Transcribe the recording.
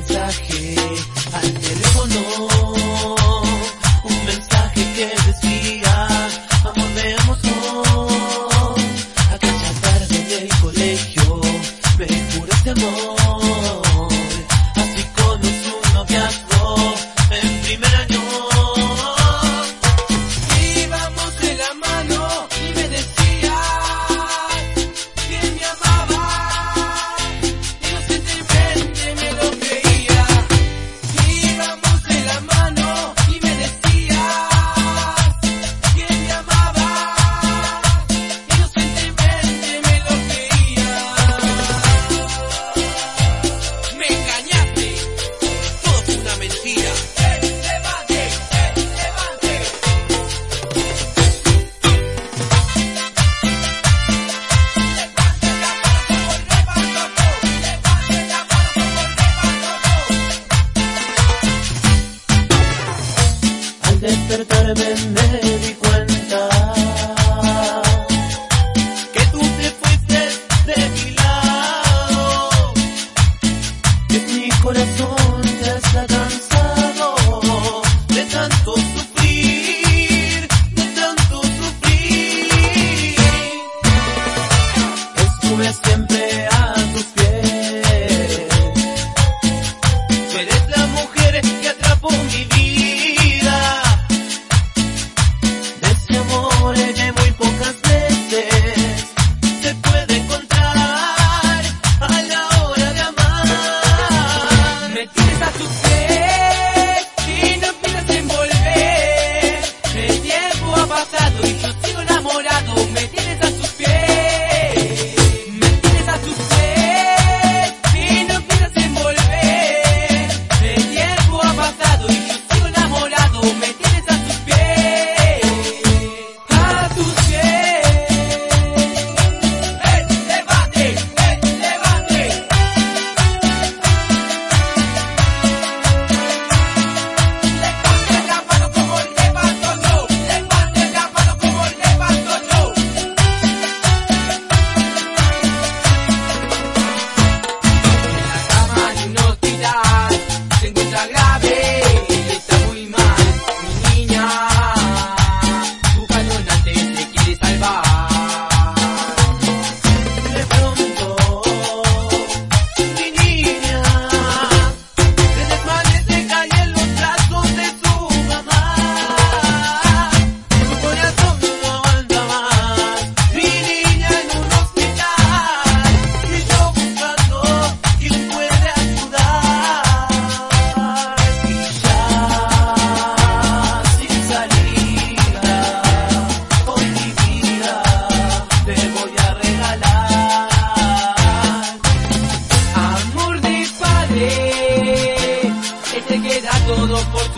mensaje al teléfono, un mensaje que decía, amor veámonos, aquella tarde en el colegio, me juraste amor. despertarme me di cuenta que tú te fuiste de mi lado, que mi corazón ya está cansado de tanto sufrir, de tanto sufrir. Estuve por